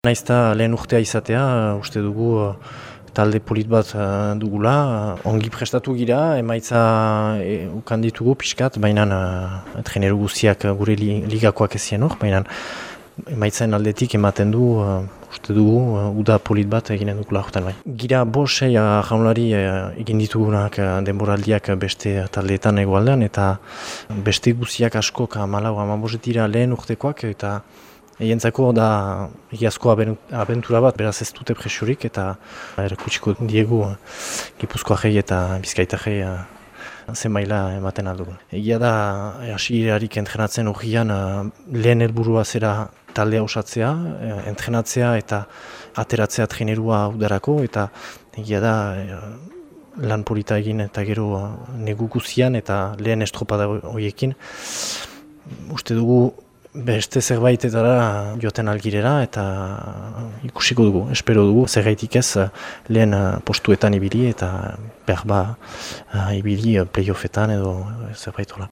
Naizta lehen urtea izatea, uste dugu talde polit bat dugula, ongi prestatu gira, emaitza e, ukan ditugu pixkat, baina treneru guztiak gure ligakoak ezien hor, baina emaitzen aldetik ematen du, uste dugu, uda polit bat eginen dugula horretan bai. Gira bosei jaunlari egin ditugunak denboraldiak beste taldeetan egualdean, eta beste guztiak asko malau amabosetira lehen urtekoak, eta Eientzako da egiazko abentura bat, beraz ez dute presurik eta erakutsiko diegu Gipuzkoa jei eta Bizkaita jei eh, zen maila ematen aldugun. Egia da, hasierarik entrenatzen horian eh, lehen helburua zera taldea osatzea, eh, entrenatzea eta ateratzea trenerua udarako eta egia da lan polita egin eta gero negu guzian eta lehen estropada horiekin. Uste dugu beste zerbaitetara joten algirera eta ikusiko dugu, espero dugu, zergaitik ez lehen postuetan ibili eta behar ba ibili playoffetan edo zerbaitola.